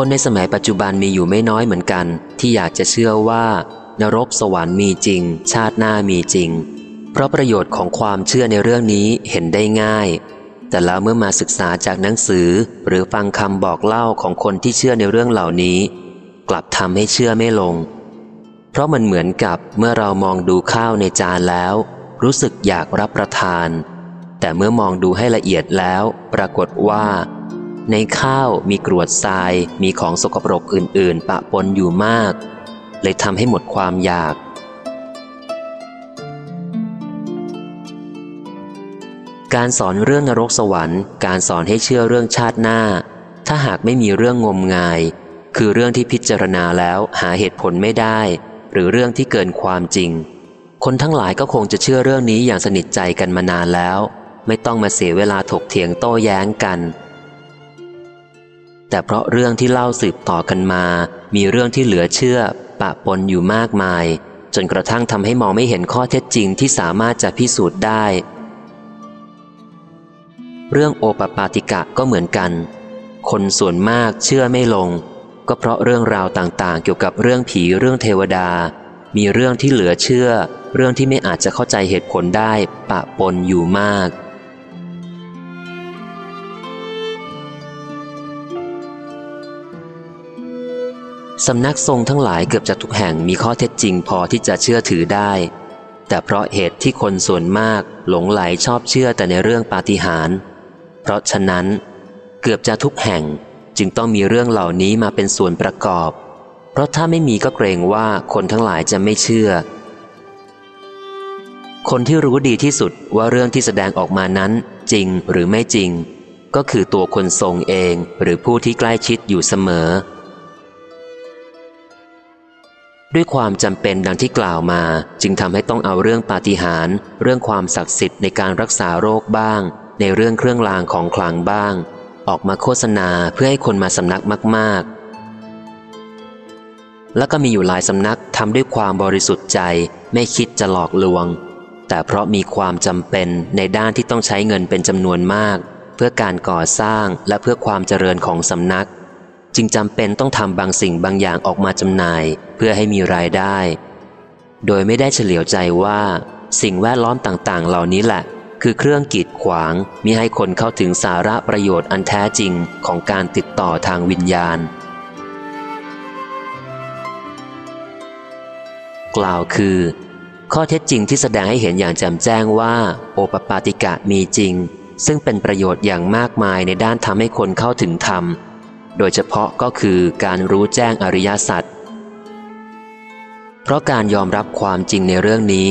คนในสมัยปัจจุบันมีอยู่ไม่น้อยเหมือนกัน ที่อยากจะเชื่อว่า นรกสวรรค์มีจริง ชาติหน้ามีจริง เพราะประโยชน์ของความเชื่อในเรื่องนี้เห็นได้ง่าย แต่แล้วเมื่อมาศึกษาจากหนังสือ หรือฟังคำบอกเล่าของคนที่เชื่อในเรื่องเหล่านี้ กลับทำให้เชื่อไม่ลง เพราะมันเหมือนกับเมื่อเรามองดูข้าวในจานแล้ว รู้สึกอยากรับประทาน แต่เมื่อมองดูให้ละเอียดแล้ว ปรากฏว่า ในข้าวมีกรวดทรายมีของสกปรกอื่น ๆ ปะปนอยู่มาก เลยทำให้หมดความอยาก การสอนเรื่องนรกสวรรค์ การสอนให้เชื่อเรื่องชาติหน้า ถ้าหากไม่มีเรื่องงมงาย คือเรื่องที่พิจารณาแล้วหาเหตุผลไม่ได้ หรือเรื่องที่เกินความจริง คนทั้งหลายก็คงจะเชื่อเรื่องนี้อย่างสนิทใจกันมานานแล้ว ไม่ต้องมาเสียเวลาถกเถียงโต้แย้งกัน แต่เพราะเรื่องที่เล่าสืบต่อกันมา มีเรื่องที่เหลือเชื่อ ปะปนอยู่มากมาย จนกระทั่งทำให้มองไม่เห็นข้อเท็จจริงที่สามารถจะพิสูจน์ได้ เรื่องโอปปาติกะก็เหมือนกัน คนส่วนมากเชื่อไม่ลง ก็เพราะเรื่องราวต่างๆ เกี่ยวกับเรื่องผีเรื่องเทวดา มีเรื่องที่เหลือเชื่อ เรื่องที่ไม่อาจจะเข้าใจเหตุผลได้ ปะปนอยู่มาก สำนักทรงทั้งหลายเกือบจะทุกแห่งมีข้อเท็จจริงพอที่จะเชื่อถือได้ แต่เพราะเหตุที่คนส่วนมากหลงไหลชอบเชื่อแต่ในเรื่องปาฏิหาริย์เพราะฉะนั้น เกือบจะทุกแห่งจึงต้องมีเรื่องเหล่านี้มาเป็นส่วนประกอบ เพราะถ้าไม่มีก็เกรงว่าคนทั้งหลายจะไม่เชื่อ คนที่รู้ดีที่สุดว่าเรื่องที่แสดงออกมานั้นจริงหรือไม่จริง ก็คือตัวคนทรงเองหรือผู้ที่ใกล้ชิดอยู่เสมอ ด้วยความจำเป็นดังที่กล่าวมา จึงทำให้ต้องเอาเรื่องปาฏิหาริย์เรื่องความศักดิ์สิทธิ์ในการรักษาโรคบ้าง ในเรื่องเครื่องรางของขลังบ้าง ออกมาโฆษณาเพื่อให้คนมาสำนักมาก ๆ แล้วก็มีอยู่หลายสำนักทำด้วยความบริสุทธิ์ใจไม่คิดจะหลอกลวง แต่เพราะมีความจำเป็นในด้านที่ต้องใช้เงินเป็นจำนวนมาก เพื่อการก่อสร้างและเพื่อความเจริญของสำนัก จึงจำเป็นต้องทำบางสิ่งบางอย่างออกมาจำหน่าย เพื่อให้มีรายได้ โดยไม่ได้เฉลียวใจว่า สิ่งแวดล้อมต่างๆ เหล่านี้แหละ คือเครื่องกีดขวางมิให้คนเข้าถึงสาระประโยชน์อันแท้จริงของการติดต่อทางวิญญาณ กล่าวคือ ข้อเท็จจริงที่แสดงให้เห็นอย่างแจ่มแจ้งว่า โอปปาติกะมีจริง ซึ่งเป็นประโยชน์อย่างมากมายในด้านทำให้คนเข้าถึงธรรม โดยเฉพาะก็คือการรู้แจ้งอริยสัจ เพราะการยอมรับความจริงในเรื่องนี้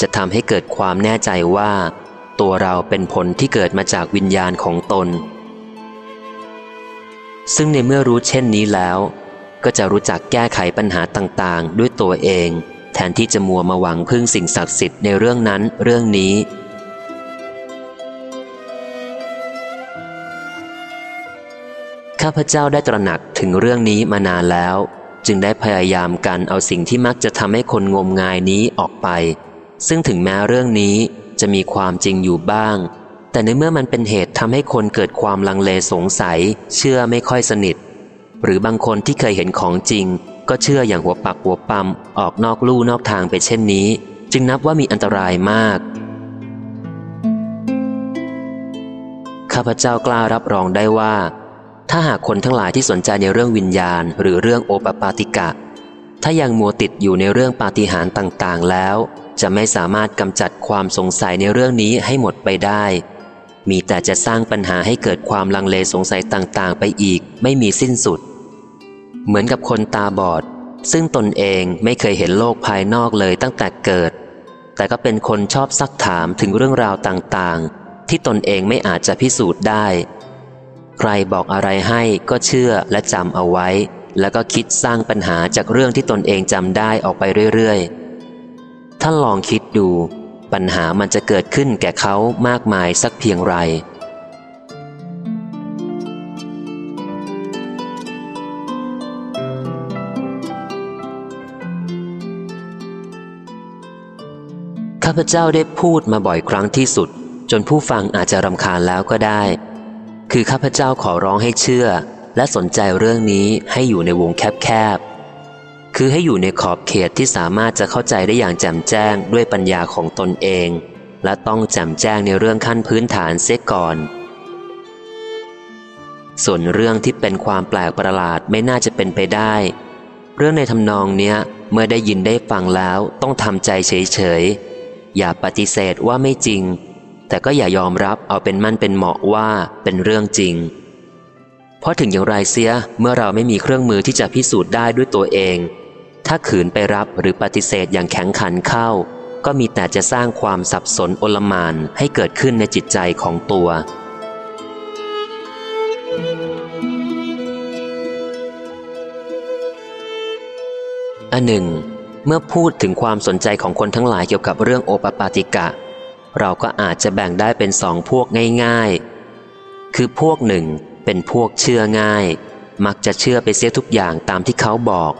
จะทำให้เกิดความแน่ใจว่า ตัวเราเป็นผลที่เกิดมาจากวิญญาณของตน ซึ่งในเมื่อรู้เช่นนี้แล้ว ก็จะรู้จักแก้ไขปัญหาต่างๆ ด้วยตัวเอง แทนที่จะมัวมาหวังพึ่งสิ่งศักดิ์สิทธิ์ในเรื่องนั้นเรื่องนี้ ข้าพเจ้าได้ตระหนักถึงเรื่องนี้มานานแล้ว จึงได้พยายามกันเอาสิ่งที่มักจะทำให้คนงมงายนี้ออกไป ซึ่งถึงแม้เรื่องนี้จะมีความจริงอยู่บ้าง แต่ในเมื่อมันเป็นเหตุทำให้คนเกิดความลังเลสงสัย เชื่อไม่ค่อยสนิท หรือบางคนที่เคยเห็นของจริง ก็เชื่ออย่างหัวปักหัวปั๊มออกนอกลู่นอกทางไปเช่นนี้ จึงนับว่ามีอันตรายมากข้าพเจ้ากล้ารับรองได้ว่า ถ้าหากคนทั้งหลายที่สนใจในเรื่องวิญญาณ หรือเรื่องโอปปาติกะ ถ้ายังมัวติดอยู่ในเรื่องปาฏิหาริย์ต่างๆ แล้ว จะไม่สามารถกำจัดความสงสัยในเรื่องนี้ให้หมดไปได้ มีแต่จะสร้างปัญหาให้เกิดความลังเลสงสัยต่างๆ ไปอีก ไม่มีสิ้นสุด เหมือนกับคนตาบอด ซึ่งตนเองไม่เคยเห็นโลกภายนอกเลยตั้งแต่เกิด แต่ก็เป็นคนชอบซักถามถึงเรื่องราวต่างๆ ที่ตนเองไม่อาจจะพิสูจน์ได้ ใครบอกอะไรให้ก็เชื่อและจำเอาไว้ แล้วก็คิดสร้างปัญหาจากเรื่องที่ตนเองจำได้ออกไปเรื่อยๆ ถ้าลองคิดดู ปัญหามันจะเกิดขึ้นแก่เขามากมายสักเพียงไร ข้าพเจ้าได้พูดมาบ่อยครั้งที่สุด จนผู้ฟังอาจจะรำคาญแล้วก็ได้ คือข้าพเจ้าขอร้องให้เชื่อ และสนใจเรื่องนี้ให้อยู่ในวงแคบๆ คือให้อยู่ในขอบเขตที่สามารถจะเข้าใจได้อย่างแจ่มแจ้งด้วยปัญญาของตนเอง และต้องแจ่มแจ้งในเรื่องขั้นพื้นฐานเสียก่อน ส่วนเรื่องที่เป็นความแปลกประหลาดไม่น่าจะเป็นไปได้ เรื่องในทำนองเนี้ยเมื่อได้ยินได้ฟังแล้วต้องทำใจเฉยๆ อย่าปฏิเสธว่าไม่จริง แต่ก็อย่ายอมรับเอาเป็นมั่นเป็นเหมาะว่าเป็นเรื่องจริง เพราะถึงอย่างไรเสียเมื่อเราไม่มีเครื่องมือที่จะพิสูจน์ได้ด้วยตัวเอง ถ้าขืนไปรับหรือปฏิเสธอย่างแข็งขันเข้า ก็มีแต่จะสร้างความสับสนโอลมานให้เกิดขึ้นในจิตใจของตัวอันหนึ่ง เมื่อพูดถึงความสนใจของคนทั้งหลายเกี่ยวกับเรื่องโอปปาติกะ เราก็อาจจะแบ่งได้เป็นสองพวกง่าย ๆ คือพวกหนึ่งเป็นพวกเชื่อง่าย มักจะเชื่อไปเสียทุกอย่างตามที่เขาบอก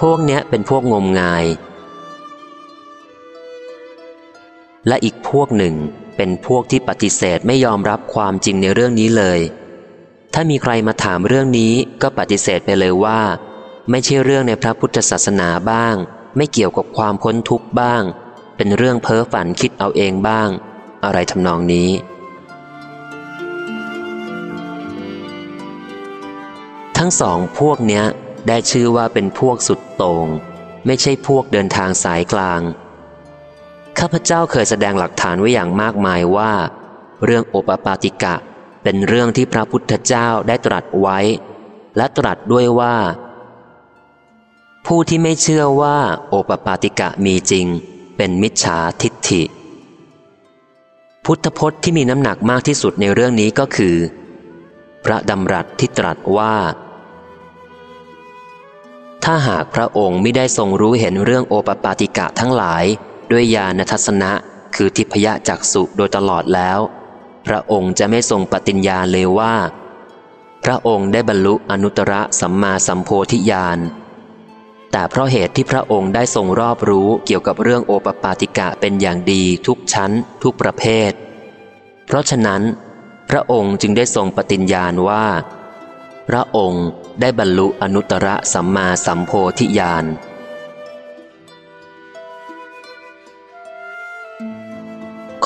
พวกเนี้ยเป็นพวกงมงาย และอีกพวกหนึ่งเป็นพวกที่ปฏิเสธไม่ยอมรับความจริงในเรื่องนี้เลย ถ้ามีใครมาถามเรื่องนี้ก็ปฏิเสธไปเลยว่า ไม่ใช่เรื่องในพระพุทธศาสนาบ้าง ไม่เกี่ยวกับความพ้นทุกข์บ้าง เป็นเรื่องเพ้อฝันคิดเอาเองบ้าง อะไรทำนองนี้ ทั้งสองพวกเนี้ยได้ชื่อว่าเป็นพวกสุดโต่งไม่ใช่พวกเดินทางสายกลาง ข้าพเจ้าเคยแสดงหลักฐานไว้อย่างมากมายว่า เรื่องโอปปาติกะ เป็นเรื่องที่พระพุทธเจ้าได้ตรัสไว้ และตรัสด้วยว่า ผู้ที่ไม่เชื่อว่าโอปปาติกะมีจริง เป็นมิจฉาทิฏฐิ พุทธพจน์ที่มีน้ำหนักมากที่สุดในเรื่องนี้ก็คือ พระดำรัสที่ตรัสว่า ถ้าหากพระองค์ไม่ได้ทรงรู้เห็นเรื่องโอปปาติกะทั้งหลาย ด้วยญาณทัศนะ คือทิพยจักสุโดยตลอดแล้ว พระองค์จะไม่ทรงปฏิญญาเลยว่า พระองค์ได้บรรลุอนุตตรสัมมาสัมโพธิญาณ แต่เพราะเหตุที่พระองค์ได้ทรงรอบรู้เกี่ยวกับเรื่องโอปปาติกะเป็นอย่างดีทุกชั้น ทุกประเภท เพราะฉะนั้น พระองค์จึงได้ทรงปฏิญญาณว่า พระองค์ได้บรรลุอนุตตรสัมมาสัมโพธิญาณ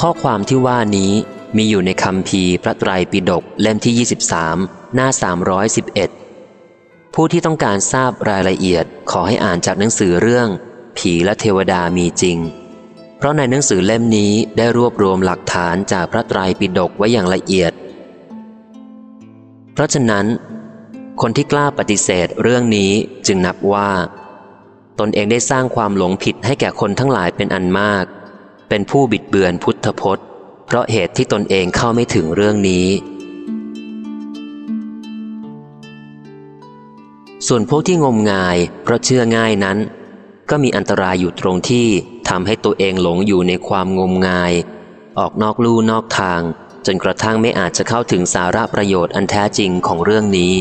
ข้อความที่ว่านี้มีอยู่ในคำพีพระไตรปิฎกเล่มที่ 23 หน้า 311 ผู้ที่ต้องการทราบรายละเอียด ขอให้อ่านจากหนังสือเรื่อง ผีและเทวดามีจริง เพราะในหนังสือเล่มนี้ได้รวบรวมหลักฐานจากพระไตรปิฎกไว้อย่างละเอียด เพราะฉะนั้น คนที่กล้าปฏิเสธเรื่องนี้จึงนับว่า ตนเองได้สร้างความหลงผิดให้แก่คนทั้งหลายเป็นอันมาก เป็นผู้บิดเบือนพุทธพจน์ เพราะเหตุที่ตนเองเข้าไม่ถึงเรื่องนี้ ส่วนพวกที่งมงายเพราะเชื่อง่ายนั้น ก็มีอันตรายอยู่ตรงที่ทำให้ตัวเองหลงอยู่ในความงมงาย ออกนอกลู่นอกทาง จนกระทั่งไม่อาจจะเข้าถึงสาระประโยชน์อันแท้จริงของเรื่องนี้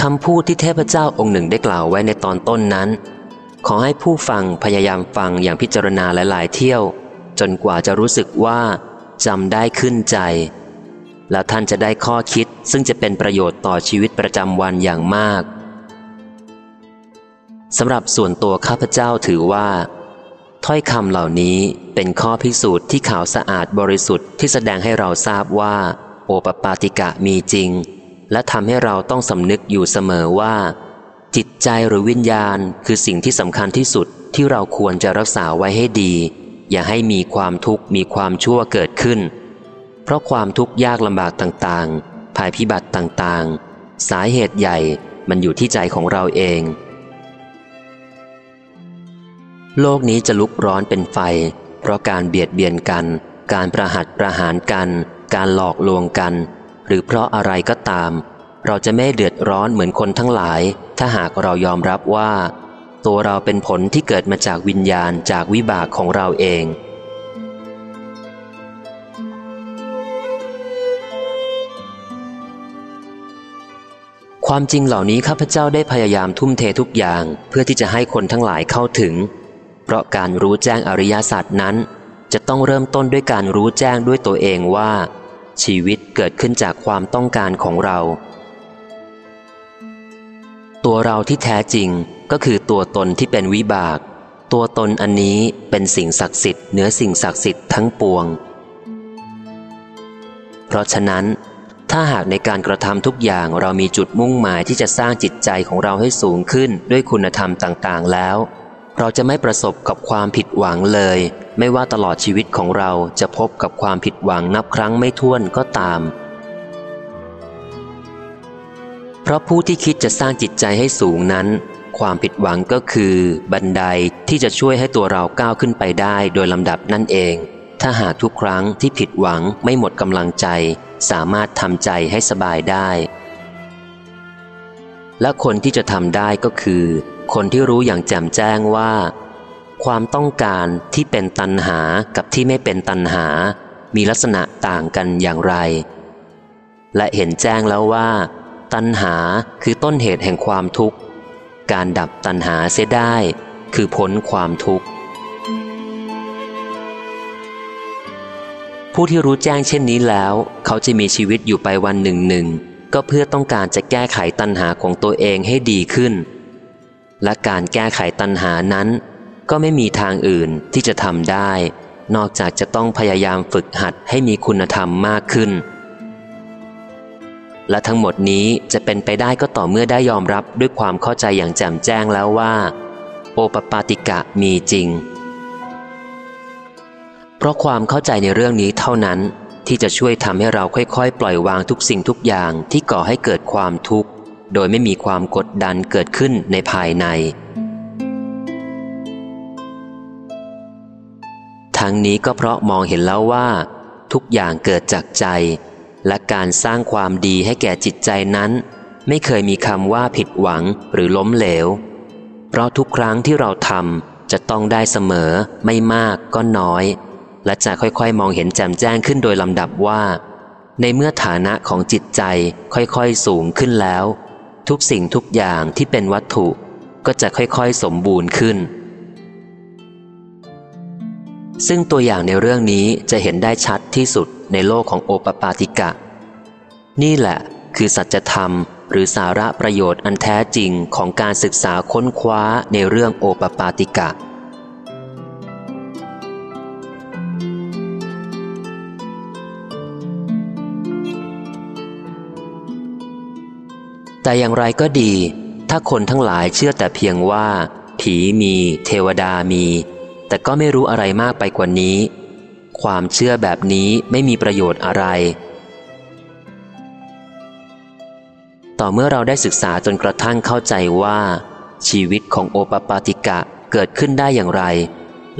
คำพูดที่เทพเจ้าองค์หนึ่งได้กล่าวไว้ในตอนต้นนั้น ขอให้ผู้ฟังพยายามฟังอย่างพิจารณาหลายๆเที่ยว จนกว่าจะรู้สึกว่าจำได้ขึ้นใจ แล้วท่านจะได้ข้อคิดซึ่งจะเป็นประโยชน์ต่อชีวิตประจำวันอย่างมากสำหรับส่วนตัวข้าพเจ้าถือว่า ถ้อยคำเหล่านี้เป็นข้อพิสูจน์ที่ข่าวสะอาดบริสุทธิ์ที่แสดงให้เราทราบว่า โอปปาติกะมีจริง และทำให้เราต้องสำนึกอยู่เสมอว่า จิตใจหรือวิญญาณคือสิ่งที่สำคัญที่สุดที่เราควรจะรักษาไว้ให้ดี อย่าให้มีความทุกข์มีความชั่วเกิดขึ้น เพราะความทุกข์ยากลำบากต่างๆภายพิบัติต่างๆ สาเหตุใหญ่มันอยู่ที่ใจของเราเอง โลกนี้จะลุกร้อนเป็นไฟ เพราะการเบียดเบียนกัน การประหัตประหารกัน การหลอกลวงกัน หรือเพราะอะไรก็ตาม เราจะไม่เดือดร้อนเหมือนคนทั้งหลาย ถ้าหากเรายอมรับว่า ตัวเราเป็นผลที่เกิดมาจากวิญญาณจากวิบากของเราเอง ความจริงเหล่านี้ข้าพเจ้าได้พยายามทุ่มเททุกอย่างเพื่อที่จะให้คนทั้งหลายเข้าถึง เพราะการรู้แจ้งอริยศาสัจนั้น จะต้องเริ่มต้นด้วยการรู้แจ้งด้วยตัวเองว่า ชีวิตเกิดขึ้นจากความต้องการของเรา ตัวเราที่แท้จริงก็คือตัวตนที่เป็นวิบาก ตัวตนอันนี้เป็นสิ่งศักดิ์สิทธิ์เหนือสิ่งศักดิ์สิทธิ์ทั้งปวง เพราะฉะนั้น ถ้าหากในการกระทำทุกอย่างเรามีจุดมุ่งหมายที่จะสร้างจิตใจของเราให้สูงขึ้นด้วยคุณธรรมต่างๆแล้ว เราจะไม่ประสบกับความผิดหวังเลย ไม่ว่าตลอดชีวิตของเราจะพบกับความผิดหวังนับครั้งไม่ถ้วนก็ตามเราะผู้ที่คิดจะสร้างจิตใจให้สูงนั้น ความผิดหวังก็คือ บันไดที่จะช่วยให้ตัวเราก้าวขึ้นไปได้โดยลำดับนั่นเอง ถ้าหากทุกครั้งที่ผิดหวังไม่หมดกำลังใจ สามารถทำใจให้สบายได้ และคนที่จะทำได้ก็คือ คนที่รู้อย่างแจ่มแจ้งว่า ความต้องการที่เป็นตันหากับที่ไม่เป็นตันหา มีลักษณะต่างกันอย่างไร และเห็นแจ้งแล้วว่า ตันหาคือต้นเหตุแห่งความทุกข์ การดับตันหาเสียได้ คือพ้นความทุกข์ ผู้ที่รู้แจ้งเช่นนี้แล้ว เขาจะมีชีวิตอยู่ไปวันหนึ่งหนึ่งก็เพื่อต้องการจะแก้ไขตัณหาของตัวเองให้ดีขึ้น และการแก้ไขตัณหานั้น ก็ไม่มีทางอื่นที่จะทำได้ นอกจากจะต้องพยายามฝึกหัดให้มีคุณธรรมมากขึ้น และทั้งหมดนี้จะเป็นไปได้ก็ต่อเมื่อได้ยอมรับด้วยความเข้าใจอย่างแจ่มแจ้งแล้วว่า โอปปาติกะมีจริง เพราะความเข้าใจในเรื่องนี้เท่านั้น ที่จะช่วยทำให้เราค่อยๆ ปล่อยวางทุกสิ่งทุกอย่างที่ก่อให้เกิดความทุกข์ โดยไม่มีความกดดันเกิดขึ้นในภายใน ทั้งนี้ก็เพราะมองเห็นแล้วว่า ทุกอย่างเกิดจากใจ และการสร้างความดีให้แก่จิตใจนั้น ไม่เคยมีคำว่าผิดหวังหรือล้มเหลว เพราะทุกครั้งที่เราทำจะต้องได้เสมอไม่มากก็น้อย และจะค่อยๆ มองเห็นแจ่มแจ้งขึ้นโดยลำดับว่า ในเมื่อฐานะของจิตใจค่อยๆสูงขึ้นแล้ว ทุกสิ่งทุกอย่างที่เป็นวัตถุก็จะค่อยๆ สมบูรณ์ขึ้น ซึ่งตัวอย่างในเรื่องนี้จะเห็นได้ชัดที่สุด ในโลกของโอปปาติกะ นี่แหละคือสัจธรรมหรือสาระประโยชน์อันแท้จริงของการศึกษาค้นคว้าในเรื่องโอปปาติกะ แต่อย่างไรก็ดี ถ้าคนทั้งหลายเชื่อแต่เพียงว่า ผีมี เทวดามี แต่ก็ไม่รู้อะไรมากไปกว่านี้ ความเชื่อแบบนี้ไม่มีประโยชน์อะไร ต่อเมื่อเราได้ศึกษาจนกระทั่งเข้าใจว่า ชีวิตของโอปปาติกะเกิดขึ้นได้อย่างไร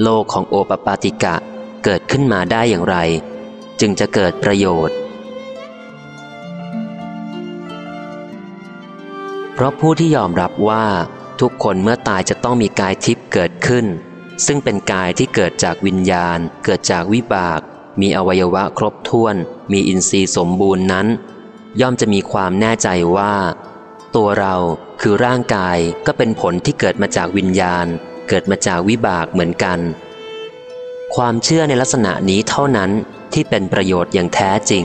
โลกของโอปปาติกะเกิดขึ้นมาได้อย่างไร จึงจะเกิดประโยชน์ เพราะผู้ที่ยอมรับว่าทุกคนเมื่อตายจะต้องมีกายทิพย์เกิดขึ้น ซึ่งเป็นกายที่เกิดจากวิญญาณ เกิดจากวิบาก มีอวัยวะครบถ้วน มีอินทรีย์สมบูรณ์นั้น ย่อมจะมีความแน่ใจว่า ตัวเราคือร่างกายก็เป็นผลที่เกิดมาจากวิญญาณ เกิดมาจากวิบากเหมือนกัน ความเชื่อในลักษณะนี้เท่านั้นที่เป็นประโยชน์อย่างแท้จริง